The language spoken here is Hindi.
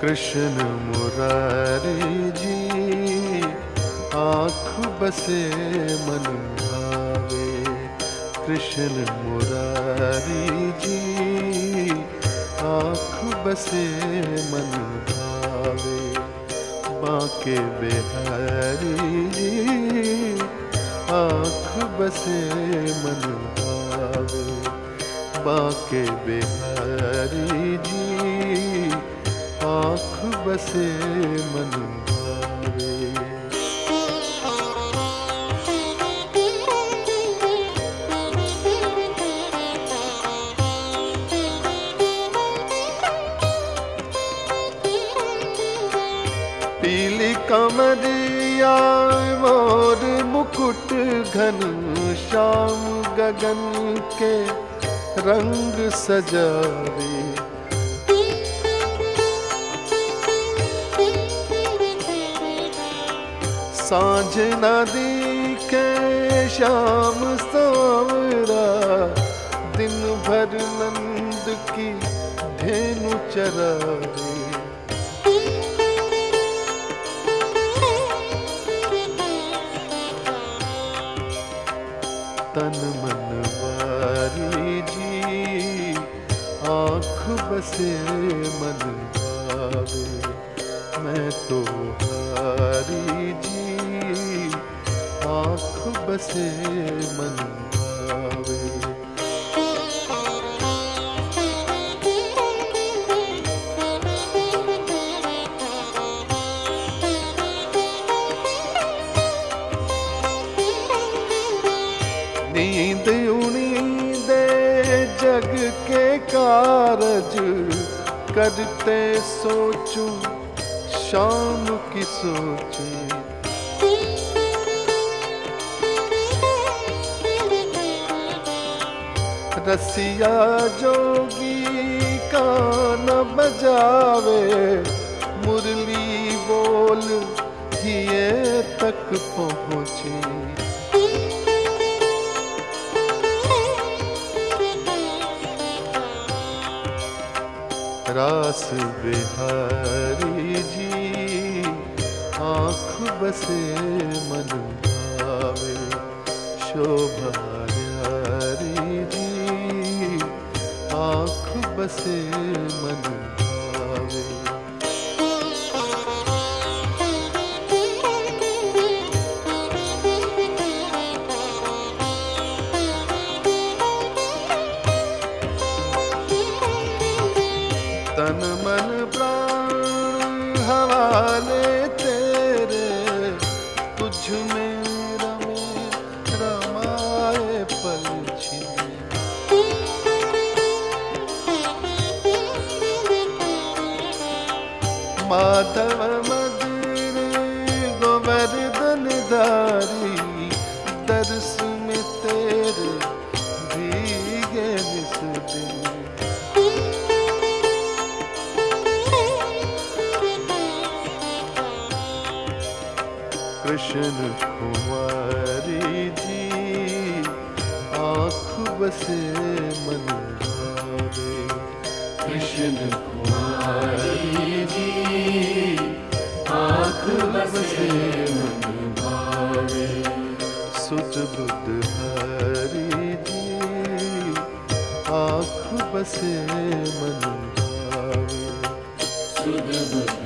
कृष्ण मुरारी जी, आँख बसे मन भावे कृष्ण मुरारी जी, आँख बसे मन भावे बाके बिहारी जी, आँख बसे मन भावे बाके बिहारी आँख बसे मन पीली कमरिया मोर मुकुट घन श्याम गगन के रंग सजावे। साँझ नदी के शाम सावरा दिन भर नंद की धेनु चरावे तन मन वारी जी, आँख बसे मन भावे, मैं तो हारी बसे मन भावे। नींद उनींदे जग के कारज करते सोचूं शाम की सोची। रसिया जोगी का न बजावे, मुरली बोल हिए तक पहुँची। रास बिहारी जी, आँख बसे मन भावे, शोभा बसे मन भावे। तन मन माधव मदिर गोवर्धन धारी दर्श में तेरे भीगे विष कृष्ण कुमारी जी आँख बसे मन कृष्ण कुमारी जी सुच बुद्ध हरि दी आँख बसे मन भावे। सुध बुद्ध